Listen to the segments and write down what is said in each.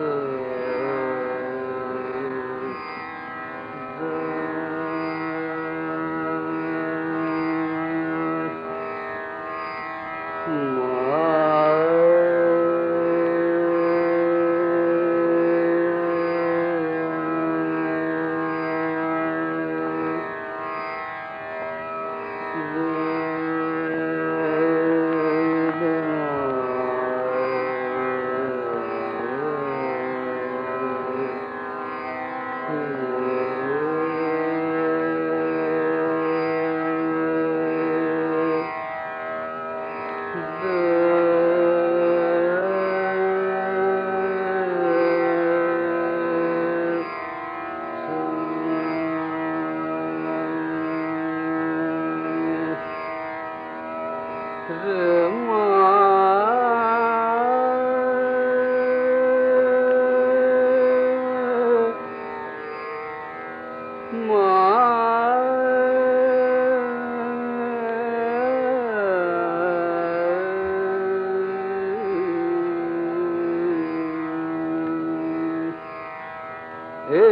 Mm. Hmm.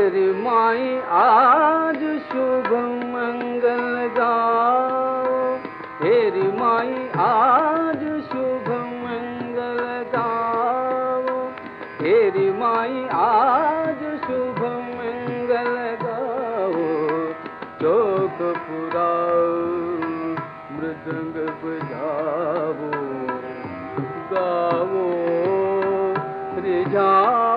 हेरी माई आज शुभ मंगल गाओ हेरी माई आज शुभ मंगल गाओ हेरी माई आज शुभ मंगल गाओ चौक पुराओ मृदंग बजाओ गाओ रिझाओ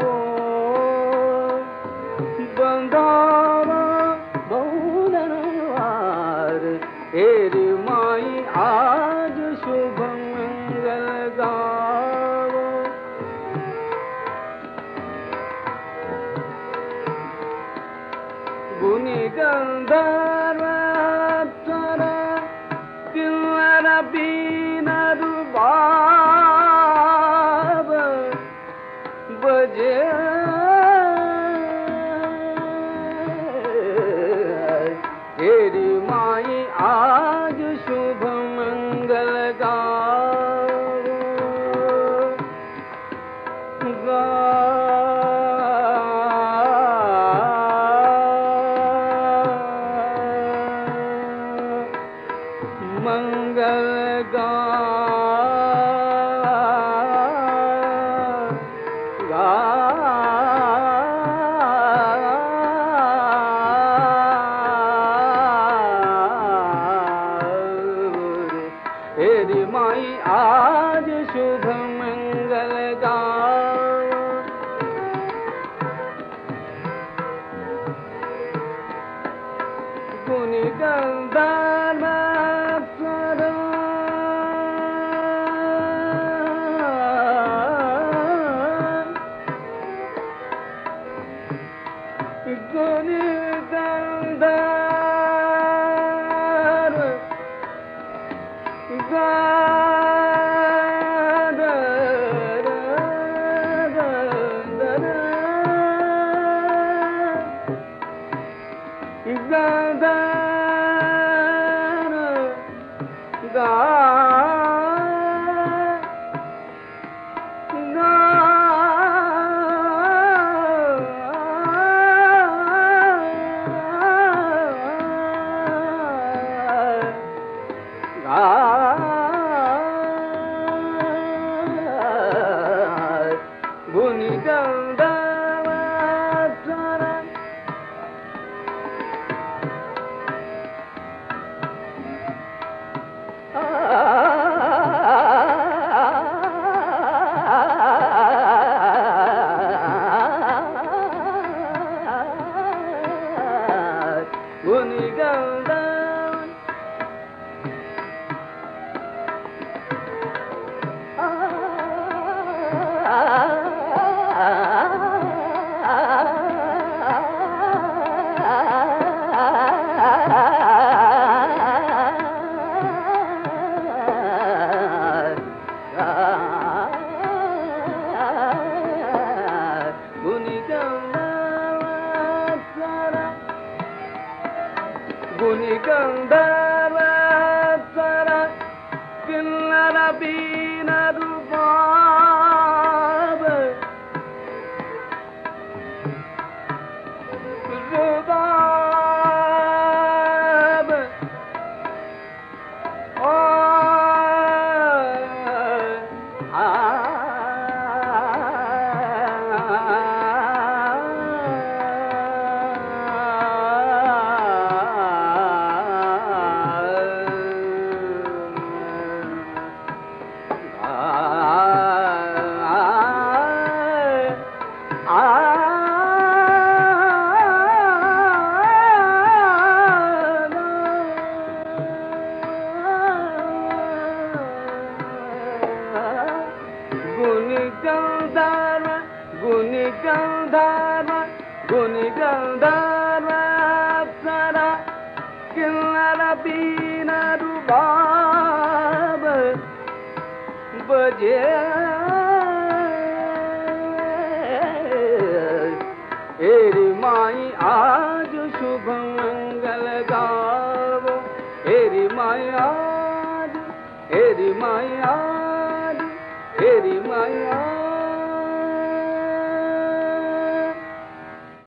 मंगल गाओ गुनी गंधर्व आज शुभ मंगल गाओ। गुनी गंधर्व अप्सरा गुनी 我，你，告。Chandra Chara Kinnara Binaru गुनी गंधार सारा किनारा बीना रुबाब बजे। एरी माई आज शुभ मंगल एरी माई आज एरी माई